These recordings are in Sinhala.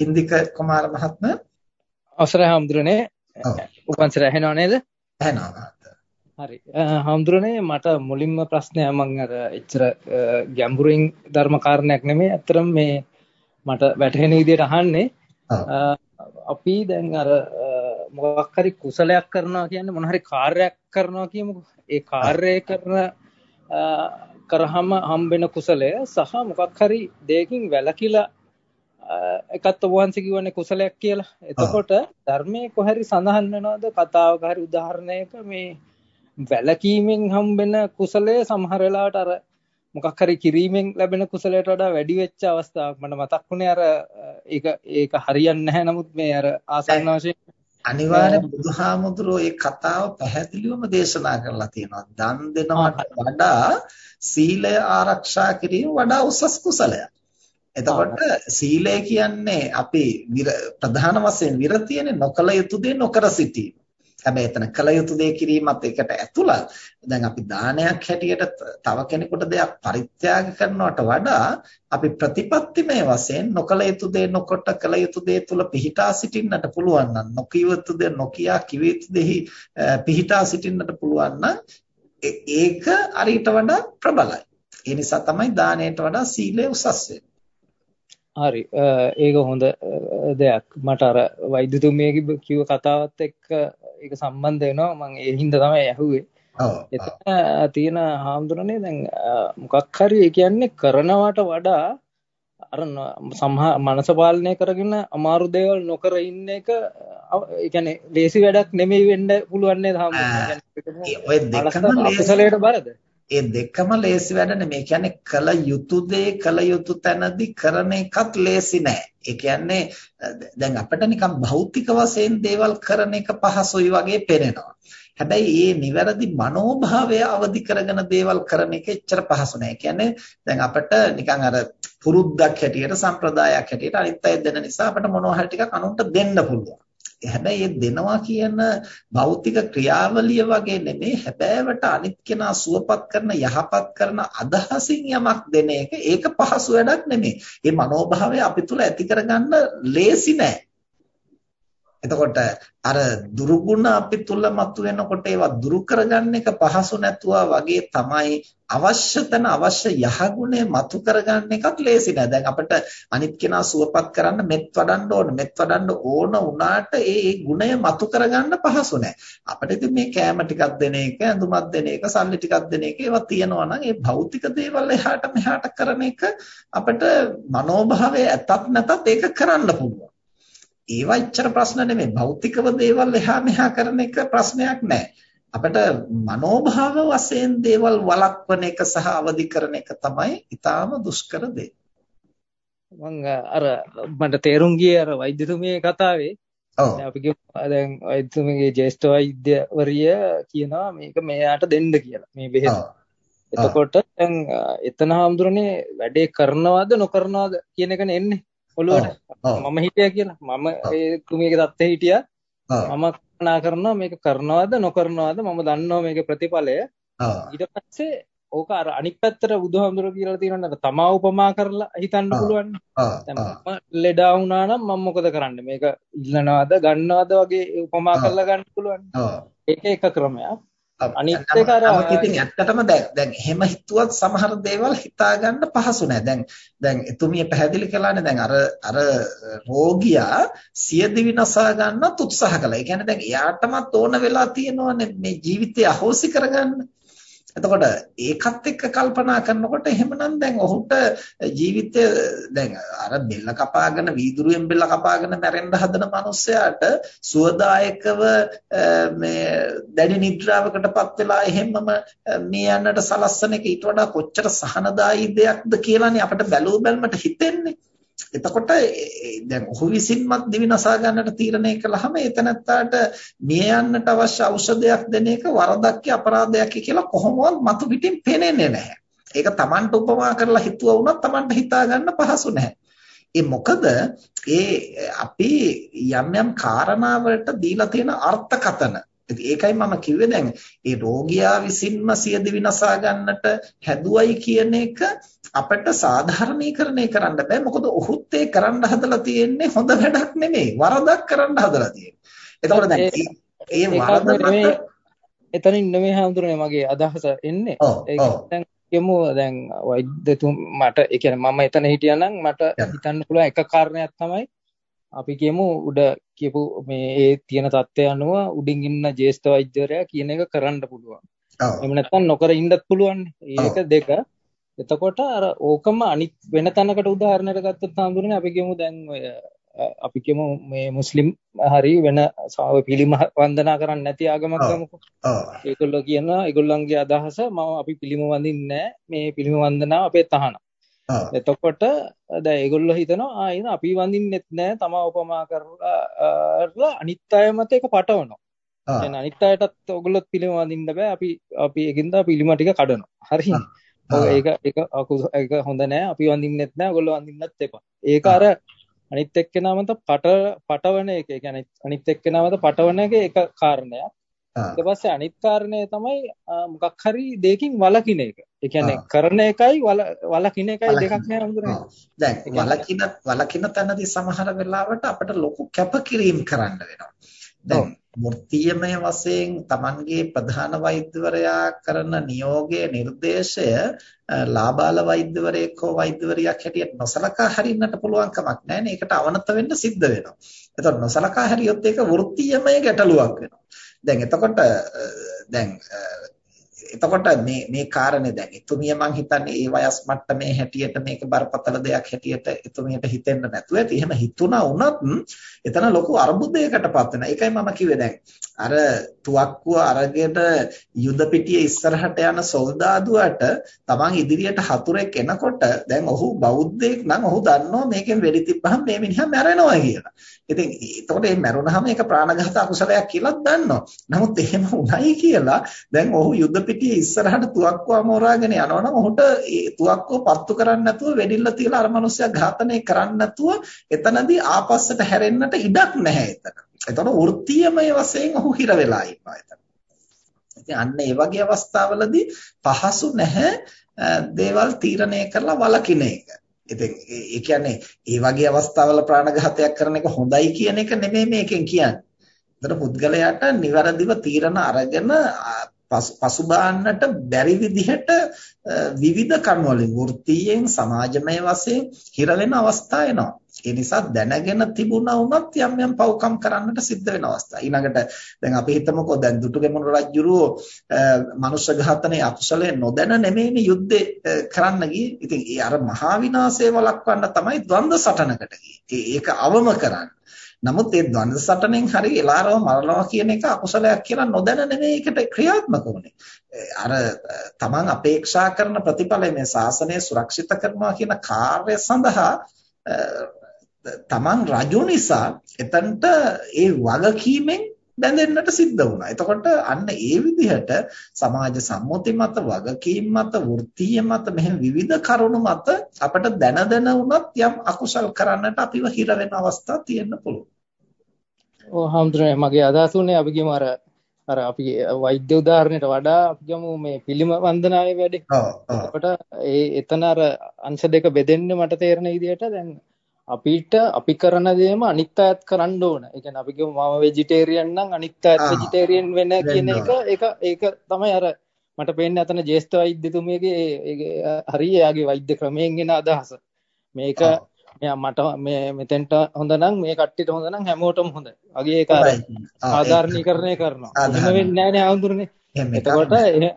ඉන්දික කුමාර මහත්මයා අවසරයි හම්දුරනේ. උපන්සර ඇහෙනව නේද? ඇහෙනවා හරි. හම්දුරනේ මට මුලින්ම ප්‍රශ්නය මම අර එච්චර ගැඹුරින් ධර්ම කාරණයක් නෙමෙයි. අතරම මේ මට වැටහෙන විදිහට අහන්නේ. අපි දැන් අර මොකක් හරි කුසලයක් කරනවා කියන්නේ මොන හරි කාර්යයක් කරනවා කියමුකෝ. ඒ කාර්යය කරන කරාම හම්බෙන කුසලය සහ මොකක් හරි දෙයකින් වැළකීලා එකත් ඔබ වහන්සේ කියවනේ කුසලයක් කියලා. එතකොට ධර්මයේ කොහරි සඳහන් වෙනවද කතාවක හරි උදාහරණයක මේ වැළකීමෙන් හම්බෙන කුසලය සමහර වෙලාවට අර මොකක් හරි කිරීමෙන් ලැබෙන කුසලයට වඩා වැඩි වෙච්ච අවස්ථාවක් මට මතක් වුණේ අර ඒක ඒක හරියන්නේ නැහැ නමුත් මේ අර ආසන්න වශයෙන් අනිවාර්ය බුදුහාමුදුරෝ ඒ කතාව පැහැදිලිවම දේශනා කරලා තියෙනවා. දන් දෙනවට වඩා සීලය ආරක්ෂා කිරීම වඩා උසස් කුසලයක්. එතකොට සීලය කියන්නේ අපි ප්‍රධාන වශයෙන් විරතියනේ නොකල යුතු දේ නොකර සිටීම. හැබැයි එතන කල යුතු දේ කිරීමත් එකට ඇතුළත්. දැන් අපි දානයක් හැටියට තව කෙනෙකුට දෙයක් පරිත්‍යාග කරනවට වඩා අපි ප්‍රතිපත්තිමය වශයෙන් නොකල යුතු දේ නොකොට කල යුතු දේ තුල පිහිටා සිටින්නට පුළුවන් නම් නොකිය යුතු දේ නොකියා කිව යුතු දෙහි පිහිටා සිටින්නට පුළුවන් නම් ඒක අරිට වඩා ප්‍රබලයි. ඒ නිසා තමයි දාණයට වඩා සීලය උසස් වෙන්නේ. හරි. ඒක හොඳ දෙයක්. මට අර වෛද්‍යතුමියගේ කිව්ව කතාවත් එක්ක ඒක සම්බන්ධ වෙනවා. මම ඒ හින්දා තමයි ඇහුවේ. එතන තියෙන හාමුදුරනේ දැන් මොකක් හරි ඒ කියන්නේ කරනවට වඩා අර සමහර මනස පාලනය කරගෙන අමාරු දේවල් නොකර ඉන්න එක ඒ කියන්නේ ලේසි වැඩක් නෙමෙයි වෙන්න පුළුවන් නේද හාමුදුරනේ? ඔය දෙකම බරද ඒ දෙකම ලේසි වැඩ නෙමෙයි. කියන්නේ කල යුතු දේ කල යුතු තැනදී කරන එකත් ලේසි නෑ. ඒ කියන්නේ දැන් අපිට නිකන් භෞතික වශයෙන් දේවල් කරන එක පහසුයි වගේ පේනවා. හැබැයි මේ නිවැරදි මනෝභාවය අවදි කරගෙන දේවල් කරන එක එච්චර පහසු නෑ. කියන්නේ දැන් අපිට නිකන් අර පුරුද්දක් හැටියට සම්ප්‍රදායක් හැටියට අනිත් අය දෙන නිසා අපිට මොනවා හරි ටිකක් අනුන්ට දෙන්න පුළුවන්. හැබැයි ඒ දෙනවා කියන භෞතික ක්‍රියාවලිය වගේ නෙමෙයි හැබෑවට අනිත් කෙනා සුවපත් කරන යහපත් කරන අදහසින් යමක් දෙන එක ඒක පහසු වැඩක් නෙමෙයි. මේ මනෝභාවය අපි තුල ඇති කරගන්න ලේසි නෑ. එතකොට අර දුරුගුණ අපි තුල මතුවෙනකොට ඒවා දුරු කරගන්න එක පහසු නැතුවා වගේ තමයි අවශ්‍ය තැන අවශ්‍ය යහගුණය මතු කරගන්න එකත් ලේසි නෑ. දැන් අපිට අනිත් කෙනා සුවපත් කරන්න මෙත් වඩන්න ඕන. මෙත් වඩන්න ඕන වුණාට ඒ ඒ ගුණය මතු කරගන්න පහසු නෑ. අපිට ඉතින් මේ කෑම ටිකක් දෙන එක, ඇඳුමක් දෙන එක, සල්ලි ටිකක් දෙන එක ඒවා තියෙනවා නම් ඒ භෞතික දේවල් එහාට මෙහාට කරන එක අපිට මනෝභාවය ඇතත් නැතත් ඒක කරන්න පුළුවන්. ඒවා ඉච්චර ප්‍රශ්න නෙමෙයි. භෞතිකව දේවල් එහා මෙහා කරන එක ප්‍රශ්නයක් නෑ. අපිට මනෝභාව වශයෙන් දේවල් වළක්වන එක සහ අවදි කරන එක තමයි ඊටාම දුෂ්කර දේ. මම අර මට තේරුම් ගියේ අර වෛද්‍යතුමියේ කතාවේ ඔව් අපි දැන් වෛද්‍යතුමියගේ ජේෂ්ඨ වෛද්‍යවරිය කියනවා මේක මෙයාට දෙන්න කියලා මේ බෙහෙත. එතකොට දැන් එතන හඳුරන්නේ වැඩේ කරනවද නොකරනවද කියන එකනේ එන්නේ. ඔළුවට මම හිටියා කියලා. මම ඒ තුමියගේ தත්තේ හිටියා. මම කල්පනා කරනවා මේක කරනවද නොකරනවද මම දන්නවා මේකේ ප්‍රතිඵලය. ඊට පස්සේ ඕක අර අනිත් පැත්තට බුදුහාමුදුරුවෝ කියලා තියෙනවා තමා උපමා කරලා හිතන්න පුළුවන්. දැන් මම ලෙඩා වුණා නම් මම මොකද කරන්නේ? මේක ඉල්ලනවද ගන්නවද වගේ උපමා කරලා ගන්න පුළුවන්. ඒක එක ක්‍රමයක් අනිත් එක අර ඉතින් ඇත්තටම දැන් දැන් එහෙම හිතුවත් සමහර දේවල් හිතා ගන්න පහසු නෑ. දැන් දැන් එතුමිය පැහැදිලි කළානේ දැන් අර අර රෝගියා සියදිවි නසා ගන්නත් උත්සාහ කළා. ඒ කියන්නේ දැන් එයාටමත් ඕන වෙලා තියෙනවානේ මේ ජීවිතය අහෝසි කරගන්න. එතකොට ඒකත් එක්ක කල්පනා කරනකොට එහෙමනම් දැන් ඔහුට ජීවිතය දැන් අර බෙල්ල කපාගෙන වීදුරුවෙන් බෙල්ල කපාගෙන මැරෙන්න හදන මිනිස්සයාට සුවදායකව මේ දැඩි නිද්‍රාවකටපත් වෙලා එහෙමම මේ යන්නට සලස්සන එක ඊට වඩා කොච්චර සහනදායී දෙයක්ද කියලානේ අපිට බැලූ බැලමට හිතෙන්නේ. එතකොට දැන් ඔහු විසින්මත් දිවි නසා ගන්නට තීරණය කළාම එතනත්තාට මිය යන්නට අවශ්‍ය ඖෂධයක් දෙන එක වරදක්ක අපරාධයක් කියලා කොහොමවත් මතු පිටින් පේන්නේ නැහැ. ඒක Tamanට උපමා කරලා හිතුවා වුණත් Tamanට හිතා ගන්න පහසු නැහැ. ඒ මොකද ඒ අපි යම් යම් කාරණාවලට දීලා තියෙන අර්ථකතන ඒකයි මම කිව්වේ දැන් ඒ රෝගියා විසින්ම සියදි විනාසා ගන්නට හැදුවයි කියන එක අපිට සාධාරණීකරණය කරන්න බෑ. මොකද ඔහුත් ඒ කරන්න හදලා තියෙන්නේ හොඳ වැඩක් නෙමෙයි. වරදක් කරන්න හදලා තියෙන්නේ. එතකොට දැන් ඒ වරද එතනින් නෙමෙයි හඳුරන්නේ මගේ අදහස එන්නේ. ඒක දැන් කියමු දැන් වෛද්‍යතුම මට ඒ කියන්නේ මම එතන හිටියානම් මට හිතන්න පුළුවන් එක කාරණයක් තමයි අපි කියමු උඩ කියපු මේ ඒ තියෙන தත්ත්වය අනුව උඩින් ඉන්න ජ්‍යෙෂ්ඨ වෛද්‍යවරයා කියන එක කරන්න පුළුවන්. එහෙම නැත්නම් නොකර ඉන්නත් පුළුවන්. ඒක දෙක. එතකොට අර ඕකම අනිත් වෙන තැනකට උදාහරණයක් ගත්තොත් හඳුනන්නේ අපි කියමු දැන් ඔය අපි කියමු මේ මුස්ලිම් හරි වෙන පිළිම වන්දනා කරන්නේ නැති ආගමක් ගමුකෝ. ඒගොල්ලෝ කියනවා ඒගොල්ලන්ගේ අදහස මම අපි පිළිම වඳින්නේ මේ පිළිම වන්දනාව අපේ තහනම්. එතකොට දැන් ඒගොල්ලෝ හිතනවා ආ එන අපි වඳින්නෙත් නෑ තමා උපමා කරලා අනිත් අය මත ඒක පටවනවා. එහෙනම් අනිත් අයටත් ඔයගොල්ලොත් පිළිම වඳින්න බෑ අපි අපි ඒකින්ද පිළිම ටික කඩනවා. හරිද? ඒක ඒක ඒක හොඳ නෑ අපි වඳින්නෙත් නෑ ඔයගොල්ලෝ වඳින්නත් එපා. ඒක අර අනිත් එක්කෙනා මත පට පටවන එක. ඒ කියන්නේ අනිත් එක්කෙනා මත පටවන එක එක කාරණයක්. ඊට පස්සේ අනිත් කාරණය තමයි මොකක් හරි දෙයකින් වලකින එක. ඒ කියන්නේ කරන එකයි වලකින එකයි දෙකක් නෑ හඳුනන්නේ. දැන් වලකින වලකින තැනදී සමහර වෙලාවට අපිට ලොකු කැපකිරීම කරන්න වෙනවා. දැන් වෘත්තීයමය වශයෙන් Tamanගේ ප්‍රධාන වෛද්‍යවරයා කරන නියෝගය නිර්දේශය ලාබාල වෛද්‍යවරයෙක් හෝ වෛද්‍යවරියක් හැටියට නොසලකා හරින්නට පුළුවන් කමක් නැහැ නේ. ඒකට අවනත වෙන්න සිද්ධ වෙනවා. එතකොට නොසලකා හරියොත් ඒක වෘත්තීයමය ගැටලුවක් වෙනවා. දැන් එතකොට දැන් එතකොට මේ මේ කාරණේ දැන් එතුමිය මං හිතන්නේ ඒ වයස් මට්ටමේ හැටියට මේක බරපතල දෙයක් හැටියට එතුමියට හිතෙන්න නැතුව ඇති. එහෙම හිතුණා වුණත් එතන ලොකු අර්බුදයකටපත් වෙනවා. ඒකයි මම කිව්වේ දැන් අර තුවක්කුව අරගෙන යුද පිටියේ ඉස්සරහට යන සොල්දාදුවට තමන් ඉදිරියට හතුරෙක් එනකොට දැන් ඔහු බෞද්ධයෙක් නම් ඔහු දන්නවා මේකෙන් වෙඩි තිබ්බහම මේ මිනිහා මැරෙනවා කියලා. ඉතින් එතකොට මේ මැරුණාම ඒක ප්‍රාණඝාත අකුසලයක් කියලා දන්නවා. නමුත් එහෙම උණයි කියලා දැන් ඔහු යුද පිටියේ ඉස්සරහට තුවක්කුව අමෝරාගෙන යනවනම් ඔහුට ඒ තුවක්කුව පත්තු කරන්න නැතුව වෙඩිල්ල තියලා අර මනුස්සයා ඝාතනය කරන්න නැතුව එතනදී ආපස්සට හැරෙන්නට ඉඩක් නැහැ එතන. එතකොට වෘත්තීයමය වශයෙන් ඔහු හිර වෙලා ඉන්නවා එතන. ඉතින් අන්න ඒ වගේ අවස්ථාවලදී පහසු නැහැ දේවල් තීරණය කරලා වළකින එක. ඉතින් ඒ කියන්නේ ඒ වගේ අවස්ථාවල ප්‍රාණඝාතයක් කරන එක හොඳයි කියන එක නෙමෙයි මේකෙන් කියන්නේ. ඒතර පුද්ගලයාට નિවරදිව තීරණ අරගෙන පසුබාන්නට බැරි විදිහට විවිධ කර්ම වලින් වෘත්තීයෙන් සමාජමය වශයෙන් හිර වෙන අවස්ථා එනවා. ඒ නිසා දැනගෙන තිබුණා වුණත් යම් යම් පව්කම් කරන්නට සිද්ධ වෙන අවස්ථා. ඊළඟට දැන් අපි හිතමුකෝ දැන් දුටුගැමුණු රජුරෝ මනුෂ්‍ය ඝාතනයේ අකුසලයේ නොදැන නෙමෙයිනේ යුද්ධේ කරන්න ගියේ. ඉතින් ඒ අර මහා විනාශය වළක්වන්න තමයි ද්වන්ද සටනකට ගියේ. ඒක අවම කරන්න. නමුත් ඒ ද්වන්ද සටනෙන් හරි එලාරව මරනවා කියන එක අකුසලයක් කියලා නොදැන නෙමෙයි ඒකට ක්‍රියාත්මක වුනේ. අර තමන් අපේක්ෂා කරන ප්‍රතිඵලය මේ ශාසනය සුරක්ෂිත කරනවා කියන කාර්ය සඳහා තමන් රජු නිසා එතනට ඒ වගකීමෙන් බැඳෙන්නට සිද්ධ වුණා. එතකොට අන්න ඒ විදිහට සමාජ සම්මුති මත වගකීම් මත වෘත්තීය මත මෙහෙම විවිධ කරුණු මත අපිට දැන දැන වුණත් යම් අකුසල් කරන්නට අපිව හිර වෙන අවස්ථා තියෙන්න පුළුවන්. ඔව් හම්දුනේ මගේ අදහස උනේ අපි කියමු අර අර අපි වෛද්‍ය උදාහරණයට වඩා අපි ගමු මේ පිළිම වන්දනාවේ වැඩේ. ඔව්. ඒ එතන අර අංශ දෙක බෙදෙන්නේ මට තේරෙන විදිහට දැන් අපිට අපි කරන දේම අනිත් අයත් කරන්න ඕන. ඒ කියන්නේ අපි කියමු මම වෙජිටේරියන් නම් අනිත් අයත් වෙජිටේරියන් වෙන කියන එක ඒක ඒක තමයි අර මට පේන්නේ අතන ජේෂ්ඨ වෛද්‍යතුමියගේ හරිය එයාගේ වෛද්‍ය ක්‍රමයෙන් එන අදහස. මේක මෙයා මට මේ මෙතෙන්ට හොඳ නම් මේ කට්ටියට හොඳ නම් හැමෝටම හොඳයි. වගේ ඒක ආධාරණීකරණය කරනවා. එහෙම වෙන්නේ නැහැ නේ ආඳුරනේ. එතකොට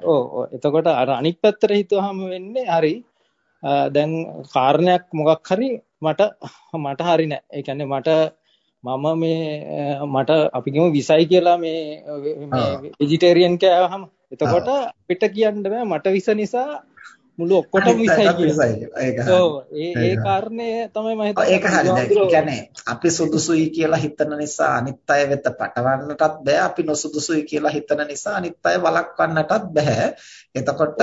ඔව් එතකොට අර අනිත් පැත්තට හිතුවාම වෙන්නේ හරි දැන් කාරණයක් මොකක් හරි මට මට හරි නෑ. ඒ කියන්නේ මට මම මේ මට අපි කියමු විසයි කියලා මේ මේ වෙජිටේරියන් කෑවහම එතකොට අපිට කියන්න බෑ මට විස නිසා මුළු ඔක්කොටම විසයි ඒ ඒ කාරණේ තමයි මම හිතන්නේ. ඒක හරි. දැන් කියන්නේ අපි සුදුසුයි කියලා හිතන නිසා අනිත් අය වෙත පටවන්නටත් බෑ. අපි නොසුදුසුයි කියලා හිතන නිසා අනිත් අය වළක්වන්නටත් බෑ. එතකොට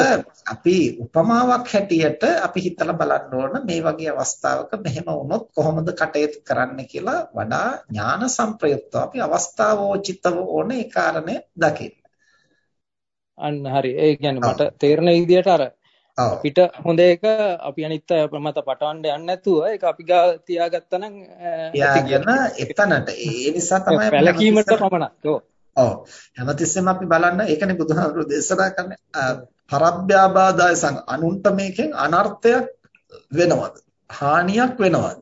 අපි උපමාවක් හැටියට අපි හිතලා බලන්න ඕන මේ වගේ අවස්ථාවක මෙහෙම වුණොත් කොහොමද කටයුතු කරන්න කියලා වඩා ඥාන සංප්‍රයුක්තව අපි අවස්ථාවෝචිතව ඕන ඒ කාරණේ දකින්න. අන්න හරි. ඒ කියන්නේ මට තේරෙන විදිහට අර අපිට හොඳ එක අපි අනිත් අය ප්‍රමත පටවන්න යන්නේ නැතුව ඒක අපි ගා තියාගත්තා නම් තියාගෙන එතනට ඒ නිසා තමයි පැලකීමට පමණක්. ඔව්. ඔව්. හැමතිස්සෙම අපි බලන්න ඒකනේ බුදුහාමුදුරුවෝ දේශනා කරන්නේ පරබ්බ්‍යාබාධය සං අනුන්ට මේකෙන් අනර්ථයක් වෙනවද? හානියක් වෙනවද?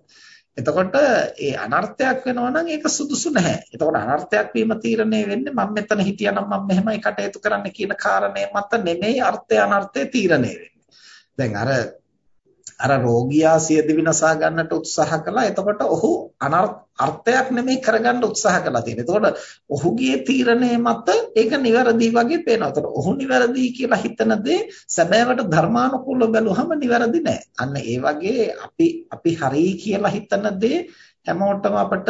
එතකොට ඒ අනර්ථයක් වෙනවා නම් ඒක සුදුසු නැහැ. එතකොට අනර්ථයක් වීම තීරණය වෙන්නේ මම මෙතන හිටියනම් මම මෙහෙමයි කටයුතු කරන්න කියන කාරණය මත නෙමෙයි අර්ථය අනර්ථය තීරණය වෙන්නේ. දැන් අර අර රෝගියා සියදිවි නසා ගන්නට උත්සාහ කළා. එතකොට ඔහු අර්ථයක් නෙමෙයි කරගන්න උත්සාහ කළා තියෙන්නේ. එතකොට ඔහුගේ තීරණය මත ඒක නිවැරදි වගේ පේනවා. එතකොට ඔහු නිවැරදි කියලා හිතන දේ සැබෑවට ධර්මානුකූලව බැලුවම නිවැරදි නෑ. අන්න ඒ වගේ අපි අපි හරි කියලා හිතන දේ හැමෝටම අපට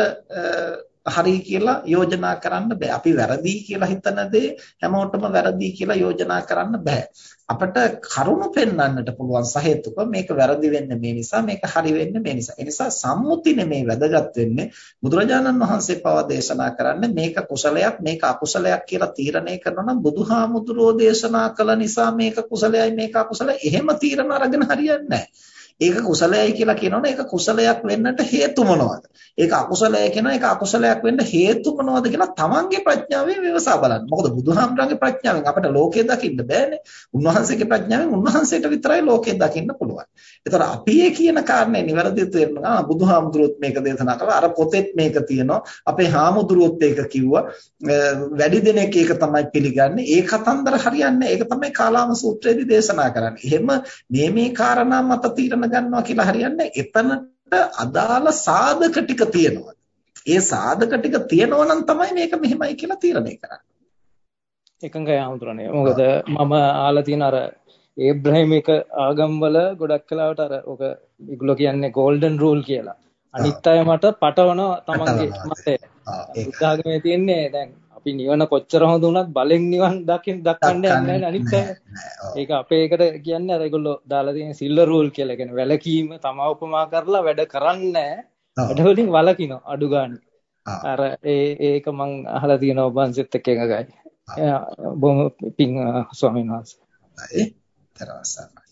හරි කියලා යෝජනා කරන්න බෑ. අපි වැරදි කියලා හිතන දේ හැමෝටම වැරදි කියලා යෝජනා කරන්න බෑ. අපිට කරුණු පෙන්වන්නට පුළුවන් සහේතුක මේක වැරදි වෙන්නේ මේ නිසා මේක හරි වෙන්නේ මේ නිසා. ඒ නිසා සම්මුති නෙමේ වැදගත් වෙන්නේ බුදුරජාණන් වහන්සේ පවා දේශනා කරන්නේ මේක කුසලයක් මේක අකුසලයක් කියලා තීරණය කරනවා නම් බුදුහාමුදුරෝ දේශනා කළ නිසා මේක කුසලයයි මේක අකුසලයි එහෙම තීරණ අරගෙන හරියන්නේ නැහැ. ඒක කුසලයයි කියලා කියනවනේ ඒක කුසලයක් වෙන්නට හේතු මොනවද? ඒක අකුසලය කියනවා ඒක අකුසලයක් වෙන්න හේතු මොනවද කියලා තමන්ගේ ප්‍රඥාවෙන් විමසා බලන්න. මොකද බුදුහාමරගේ ප්‍රඥාවෙන් අපිට ලෝකය දකින්න බෑනේ. උන්වහන්සේගේ ප්‍රඥාවෙන් උන්වහන්සේට විතරයි ලෝකය දකින්න පුළුවන්. ඒතර අපි ඒ කියන කාරණේ නිවැරදිව තේරෙනවා. බුදුහාමුදුරුවොත් මේක දේශනා කළා. අර පොතෙත් මේක තියෙනවා. අපේ හාමුදුරුවොත් ඒක කිව්වා. වැඩි දෙනෙක් ඒක තමයි පිළිගන්නේ. ඒ කතන්දර හරියන්නේ. ඒක තමයි කාලාම සූත්‍රයේදී දේශනා කරන්නේ. එහෙම මේ මේ කාරණා මත තීරණ ගන්නවා කියලා හරියන්නේ එතනට අදාළ සාධක ටික තියෙනවා. ඒ සාධක ටික තියෙනවා නම් තමයි මේක මෙහෙමයි කියලා තීරණය කරන්නේ. එකඟයි ආමුතුරනේ. මොකද මම ආලා තියෙන අර ඒබ්‍රහීමික ආගම්වල ගොඩක් කලාවට අර ඔක ඒගොල්ලෝ කියන්නේ golden rule කියලා. අනිත් අය මට පටවන තමන්ගේ මතය. බුද්ධ ආගමේ තියෙන්නේ දැන් අපි නිවන කොච්චර හොඳ වුණත් බලෙන් නිවන් දකින්න දක්වන්න යන්නේ අනිත් අය. ඒක අපේ එකට කියන්නේ අර ඒගොල්ලෝ දාලා තියෙන සිල්වර් රූල් කියලා. කියන්නේ වැලකීම තමා උපමා කරලා වැඩ කරන්නේ වැඩ වලින් වලකින අඩු ගන්න. අර ඒ ඒක මං අහලා තියෙනවා ඔබ වහන්සේත් එක්ක එකගයි. බොහොම පිං ස්වාමීන් වහන්සේ. ඒ තරවසන